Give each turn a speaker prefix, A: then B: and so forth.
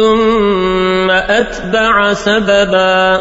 A: ثم أتبع سببا.